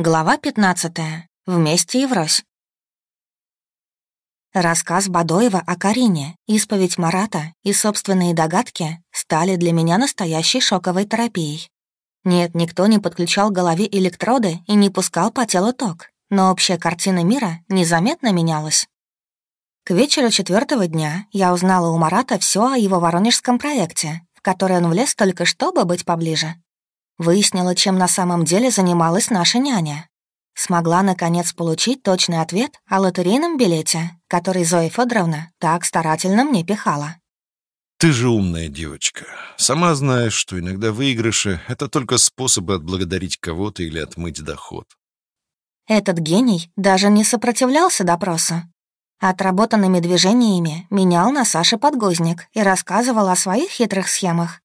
Глава 15. Вместе и врозь. Рассказ Бадоева о Карине, исповедь Марата и собственные догадки стали для меня настоящей шоковой терапией. Нет, никто не подключал к голове электроды и не пускал по телу ток, но общая картина мира незаметно менялась. К вечеру четвертого дня я узнала у Марата все о его воронежском проекте, в который он влез только чтобы быть поближе. Выяснила, чем на самом деле занималась наша няня. Смогла, наконец, получить точный ответ о лотерейном билете, который Зоя Федоровна так старательно мне пихала. «Ты же умная девочка. Сама знаешь, что иногда выигрыши — это только способы отблагодарить кого-то или отмыть доход». Этот гений даже не сопротивлялся допросу. Отработанными движениями менял на Саше подгузник и рассказывал о своих хитрых схемах,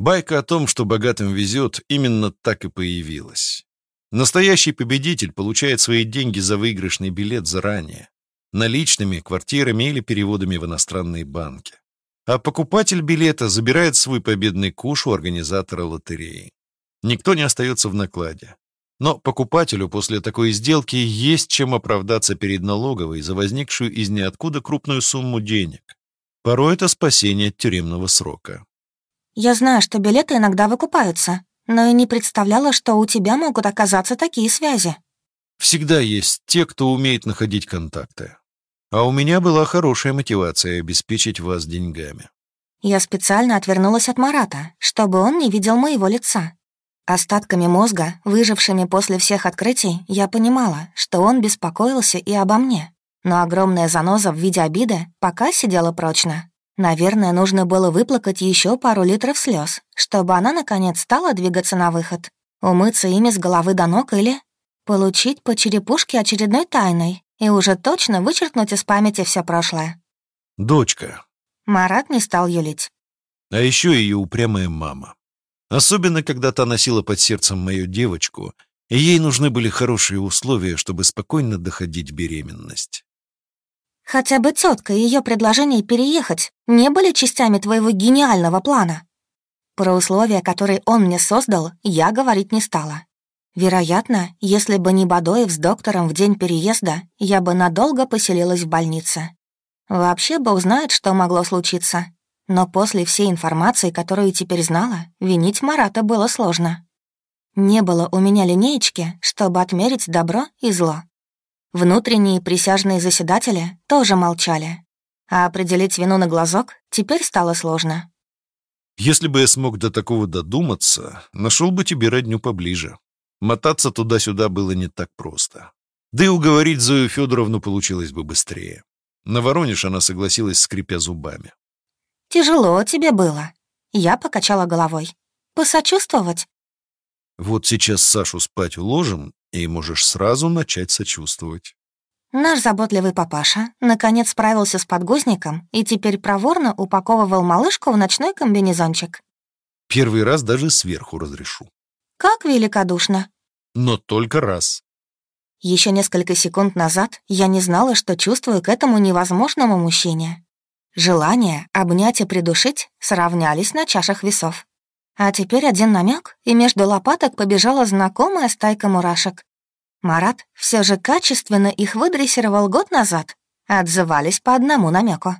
Байка о том, что богатым везет, именно так и появилась. Настоящий победитель получает свои деньги за выигрышный билет заранее, наличными, квартирами или переводами в иностранные банки. А покупатель билета забирает свой победный куш у организатора лотереи. Никто не остается в накладе. Но покупателю после такой сделки есть чем оправдаться перед налоговой за возникшую из ниоткуда крупную сумму денег. Порой это спасение от тюремного срока. Я знаю, что билеты иногда выкупаются, но и не представляла, что у тебя могут оказаться такие связи. Всегда есть те, кто умеет находить контакты. А у меня была хорошая мотивация обеспечить вас деньгами. Я специально отвернулась от Марата, чтобы он не видел моего лица. Остатками мозга, выжившими после всех открытий, я понимала, что он беспокоился и обо мне. Но огромная заноза в виде обиды пока сидела прочно. Наверное, нужно было выплакать еще пару литров слез, чтобы она, наконец, стала двигаться на выход. Умыться ими с головы до ног или получить по черепушке очередной тайной и уже точно вычеркнуть из памяти все прошлое. «Дочка». Марат не стал юлить. А еще ее упрямая мама. Особенно, когда та носила под сердцем мою девочку, и ей нужны были хорошие условия, чтобы спокойно доходить беременность. Хотя бы тетка и ее предложение переехать не были частями твоего гениального плана. Про условия, которые он мне создал, я говорить не стала. Вероятно, если бы не Бадоев с доктором в день переезда, я бы надолго поселилась в больнице. Вообще, Бог знает, что могло случиться. Но после всей информации, которую теперь знала, винить Марата было сложно. Не было у меня линеечки, чтобы отмерить добро и зло. Внутренние присяжные заседатели тоже молчали. А определить вину на глазок теперь стало сложно. «Если бы я смог до такого додуматься, нашел бы тебе родню поближе. Мотаться туда-сюда было не так просто. Да и уговорить Зою Федоровну получилось бы быстрее. На Воронеж она согласилась, скрипя зубами. «Тяжело тебе было». Я покачала головой. «Посочувствовать?» «Вот сейчас Сашу спать уложим, и можешь сразу начать сочувствовать. Наш заботливый папаша наконец справился с подгузником и теперь проворно упаковывал малышку в ночной комбинезончик. Первый раз даже сверху разрешу. Как великодушно. Но только раз. Еще несколько секунд назад я не знала, что чувствую к этому невозможному мужчине. Желание обнять и придушить сравнялись на чашах весов. А теперь один намек, и между лопаток побежала знакомая стайка мурашек. Марат все же качественно их выдрессировал год назад. Отзывались по одному намеку.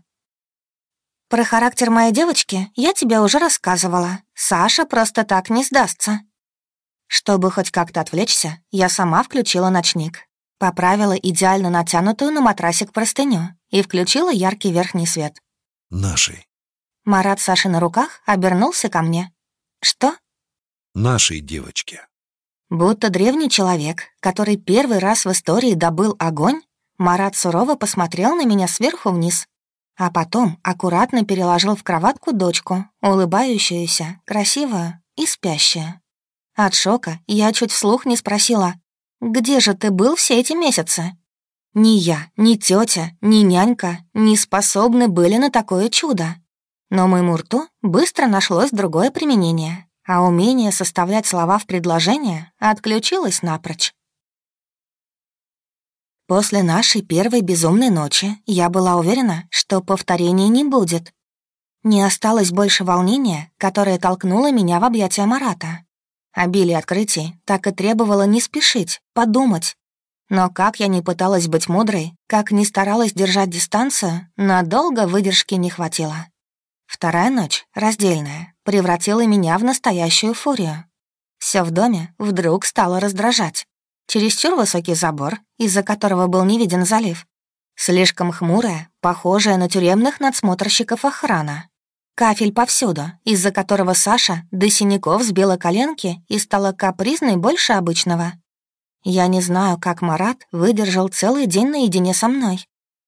Про характер моей девочки я тебе уже рассказывала. Саша просто так не сдастся. Чтобы хоть как-то отвлечься, я сама включила ночник. Поправила идеально натянутую на матрасик простыню и включила яркий верхний свет. «Нашей». Марат Саши на руках обернулся ко мне. «Что?» «Нашей девочке». Будто древний человек, который первый раз в истории добыл огонь, Марат сурово посмотрел на меня сверху вниз, а потом аккуратно переложил в кроватку дочку, улыбающуюся, красивую и спящую. От шока я чуть вслух не спросила, «Где же ты был все эти месяцы?» Ни я, ни тетя, ни нянька не способны были на такое чудо. Но моему рту быстро нашлось другое применение, а умение составлять слова в предложение отключилось напрочь. После нашей первой безумной ночи я была уверена, что повторения не будет. Не осталось больше волнения, которое толкнуло меня в объятия Марата. Обилие открытий так и требовало не спешить, подумать. Но как я не пыталась быть мудрой, как не старалась держать дистанцию, надолго выдержки не хватило. Вторая ночь, раздельная, превратила меня в настоящую фурию. Все в доме вдруг стало раздражать. Чересчур высокий забор, из-за которого был не виден залив. Слишком хмурая, похожая на тюремных надсмотрщиков охрана. Кафель повсюду, из-за которого Саша до синяков сбила коленки и стала капризной больше обычного. Я не знаю, как Марат выдержал целый день наедине со мной.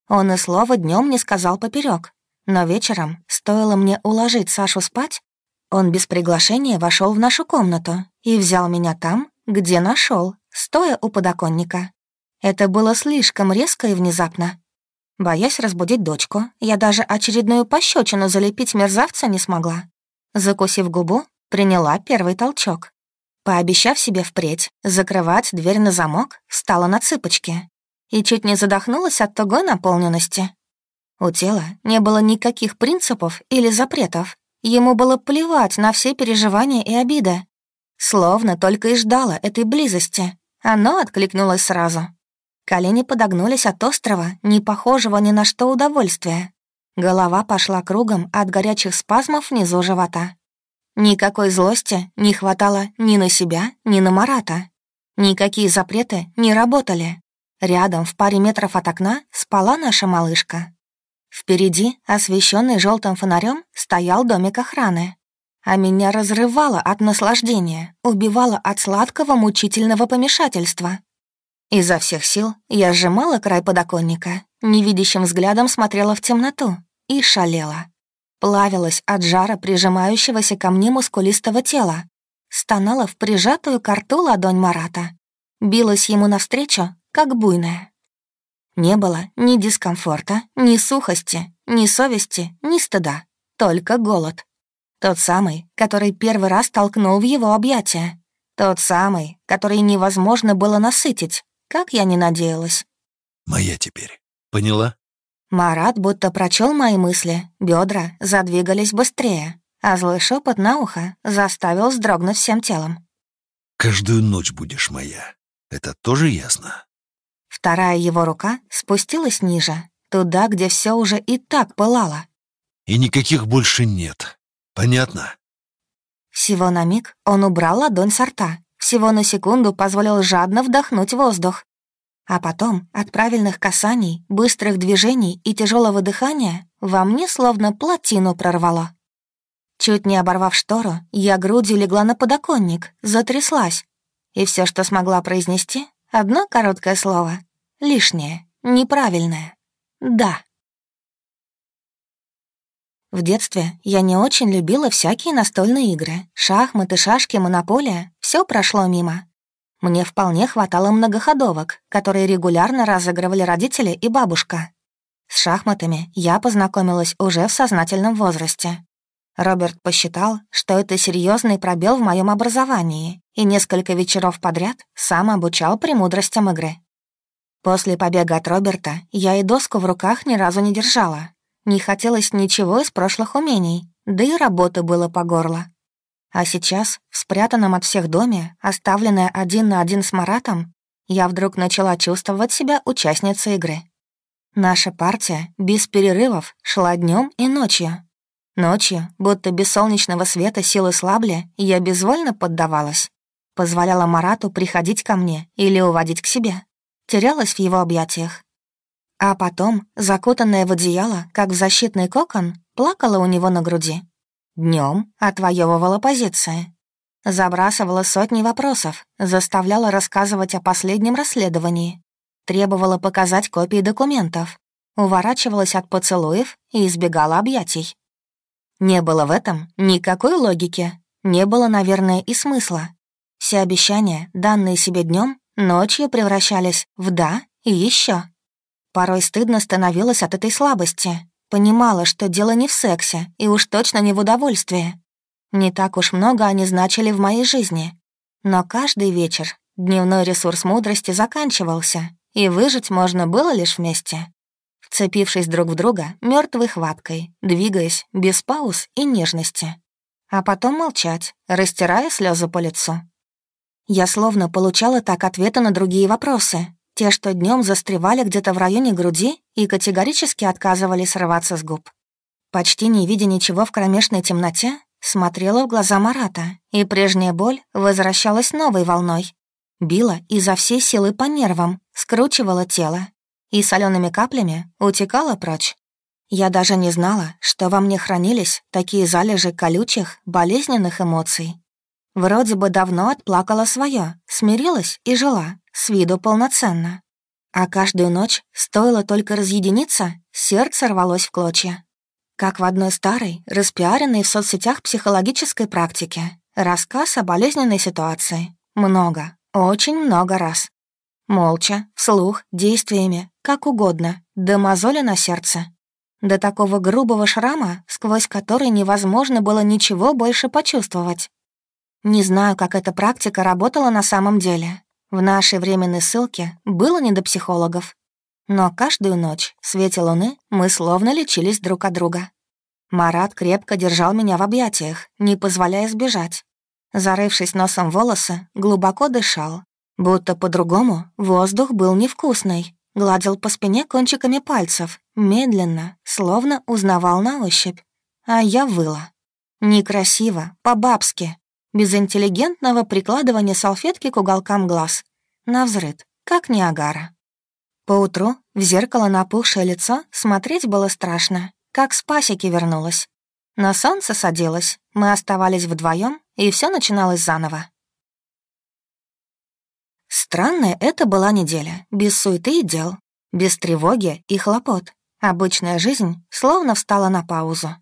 Он и слова днем не сказал поперек, но вечером, стоило мне уложить Сашу спать, он без приглашения вошел в нашу комнату и взял меня там, где нашел, стоя у подоконника. Это было слишком резко и внезапно. Боясь разбудить дочку, я даже очередную пощечину залепить мерзавца не смогла. Закусив губу, приняла первый толчок. Пообещав себе впредь закрывать дверь на замок, встала на цыпочки и чуть не задохнулась от тугой наполненности. У тела не было никаких принципов или запретов. Ему было плевать на все переживания и обиды. Словно только и ждала этой близости. Оно откликнулось сразу. Колени подогнулись от острова, не похожего ни на что удовольствия. Голова пошла кругом от горячих спазмов внизу живота. Никакой злости не хватало ни на себя, ни на Марата. Никакие запреты не работали. Рядом, в паре метров от окна, спала наша малышка. Впереди, освещенный желтым фонарем, стоял домик охраны. А меня разрывало от наслаждения, убивало от сладкого мучительного помешательства. Изо всех сил я сжимала край подоконника, невидящим взглядом смотрела в темноту и шалела. Плавилась от жара прижимающегося ко мне мускулистого тела. Стонала в прижатую к рту ладонь Марата. Билась ему навстречу, как буйная. Не было ни дискомфорта, ни сухости, ни совести, ни стыда. Только голод. Тот самый, который первый раз толкнул в его объятия. Тот самый, который невозможно было насытить, как я не надеялась. «Моя теперь. Поняла?» Марат будто прочел мои мысли, бедра задвигались быстрее, а злой шепот на ухо заставил вздрогнуть всем телом. «Каждую ночь будешь моя. Это тоже ясно?» Вторая его рука спустилась ниже, туда, где все уже и так пылало. «И никаких больше нет. Понятно?» Всего на миг он убрал ладонь со рта, всего на секунду позволил жадно вдохнуть воздух. А потом от правильных касаний, быстрых движений и тяжелого дыхания во мне словно плотину прорвало. Чуть не оборвав штору, я грудью легла на подоконник, затряслась. И все, что смогла произнести, одно короткое слово. Лишнее, неправильное. «Да». В детстве я не очень любила всякие настольные игры. Шахматы, шашки, монополия — все прошло мимо. Мне вполне хватало многоходовок, которые регулярно разыгрывали родители и бабушка. С шахматами я познакомилась уже в сознательном возрасте. Роберт посчитал, что это серьезный пробел в моем образовании, и несколько вечеров подряд сам обучал премудростям игры. После побега от Роберта я и доску в руках ни разу не держала, не хотелось ничего из прошлых умений, да и работы было по горло. А сейчас, в спрятанном от всех доме, оставленная один на один с Маратом, я вдруг начала чувствовать себя участницей игры. Наша партия без перерывов шла днем и ночью. Ночью, будто без солнечного света силы слабли, я безвольно поддавалась. Позволяла Марату приходить ко мне или уводить к себе. Терялась в его объятиях, а потом, закутанная в одеяло, как в защитный кокон, плакала у него на груди. Днем отвоевывала позиции. Забрасывала сотни вопросов, заставляла рассказывать о последнем расследовании, требовала показать копии документов, уворачивалась от поцелуев и избегала объятий. Не было в этом никакой логики, не было, наверное, и смысла. Все обещания, данные себе днем, ночью превращались в «да» и еще. Порой стыдно становилось от этой слабости. Понимала, что дело не в сексе и уж точно не в удовольствии. Не так уж много они значили в моей жизни. Но каждый вечер дневной ресурс мудрости заканчивался, и выжить можно было лишь вместе. Вцепившись друг в друга мертвой хваткой, двигаясь без пауз и нежности. А потом молчать, растирая слезы по лицу, Я словно получала так ответы на другие вопросы, те, что днем застревали где-то в районе груди и категорически отказывались срываться с губ. Почти не видя ничего в кромешной темноте, смотрела в глаза Марата, и прежняя боль возвращалась новой волной. Била изо всей силы по нервам, скручивала тело и солеными каплями утекала прочь. Я даже не знала, что во мне хранились такие залежи колючих, болезненных эмоций. Вроде бы давно отплакала свое, смирилась и жила, с виду полноценно. А каждую ночь, стоило только разъединиться, сердце рвалось в клочья. Как в одной старой, распиаренной в соцсетях психологической практике, рассказ о болезненной ситуации. Много, очень много раз. Молча, вслух, действиями, как угодно, до мозоли на сердце. До такого грубого шрама, сквозь который невозможно было ничего больше почувствовать. Не знаю, как эта практика работала на самом деле. В нашей временной ссылке было не до психологов. Но каждую ночь в свете луны мы словно лечились друг от друга. Марат крепко держал меня в объятиях, не позволяя сбежать. Зарывшись носом в волосы, глубоко дышал. Будто по-другому воздух был невкусный. Гладил по спине кончиками пальцев, медленно, словно узнавал на ощупь. А я выла. Некрасиво, по-бабски, без интеллигентного прикладывания салфетки к уголкам глаз. Навзрыд, как Ниагара. Поутру в зеркало на опухшее лицо смотреть было страшно, как с пасеки вернулась. Но солнце садилось, мы оставались вдвоем, и все начиналось заново. Странная это была неделя, без суеты и дел, без тревоги и хлопот. Обычная жизнь словно встала на паузу.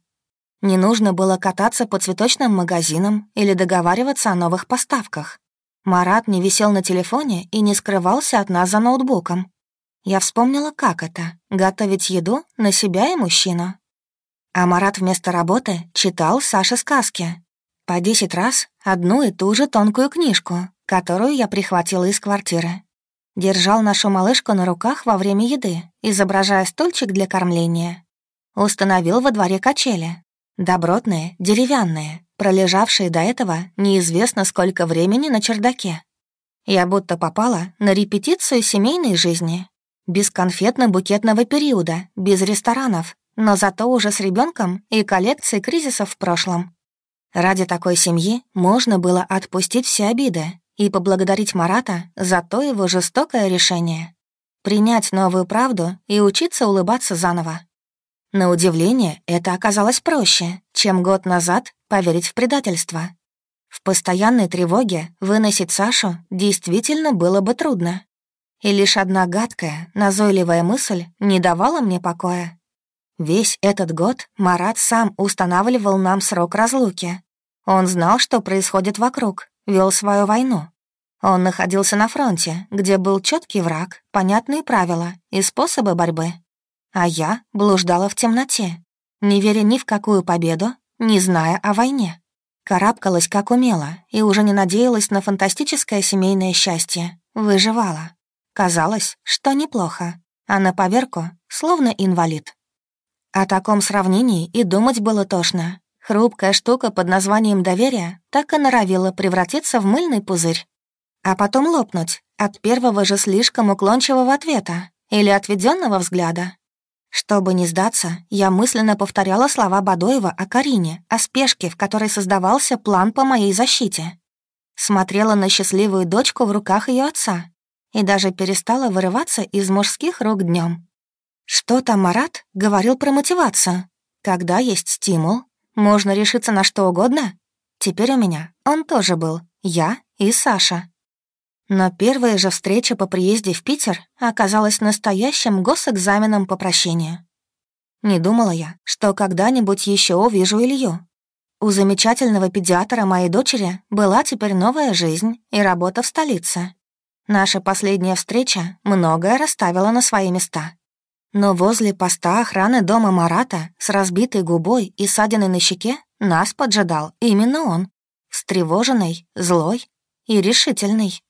Не нужно было кататься по цветочным магазинам или договариваться о новых поставках. Марат не висел на телефоне и не скрывался от нас за ноутбуком. Я вспомнила, как это — готовить еду на себя и мужчину. А Марат вместо работы читал Саше сказки. По десять раз одну и ту же тонкую книжку, которую я прихватила из квартиры. Держал нашу малышку на руках во время еды, изображая стульчик для кормления. Установил во дворе качели, Добротные, деревянные, пролежавшие до этого неизвестно сколько времени на чердаке. Я будто попала на репетицию семейной жизни. Без конфетно-букетного периода, без ресторанов, но зато уже с ребенком и коллекцией кризисов в прошлом. Ради такой семьи можно было отпустить все обиды и поблагодарить Марата за то его жестокое решение. Принять новую правду и учиться улыбаться заново. На удивление, это оказалось проще, чем год назад поверить в предательство. В постоянной тревоге выносить Сашу действительно было бы трудно. И лишь одна гадкая, назойливая мысль не давала мне покоя. Весь этот год Марат сам устанавливал нам срок разлуки. Он знал, что происходит вокруг, вел свою войну. Он находился на фронте, где был четкий враг, понятные правила и способы борьбы. А я блуждала в темноте, не веря ни в какую победу, не зная о войне. Карабкалась как умела и уже не надеялась на фантастическое семейное счастье. Выживала. Казалось, что неплохо, а на поверку словно инвалид. О таком сравнении и думать было тошно. Хрупкая штука под названием доверие так и норовила превратиться в мыльный пузырь. А потом лопнуть от первого же слишком уклончивого ответа или отведенного взгляда, чтобы не сдаться, я мысленно повторяла слова Бадоева о Карине, о спешке, в которой создавался план по моей защите. Смотрела на счастливую дочку в руках ее отца и даже перестала вырываться из мужских рук днем. Что там Марат говорил про мотивацию? Когда есть стимул, можно решиться на что угодно? Теперь у меня он тоже был, я и Саша. Но первая же встреча по приезде в Питер оказалась настоящим госэкзаменом по прощению. Не думала я, что когда-нибудь еще увижу Илью. У замечательного педиатра моей дочери была теперь новая жизнь и работа в столице. Наша последняя встреча многое расставила на свои места. Но возле поста охраны дома Марата с разбитой губой и ссадиной на щеке нас поджидал именно он. Встревоженный, злой и решительный.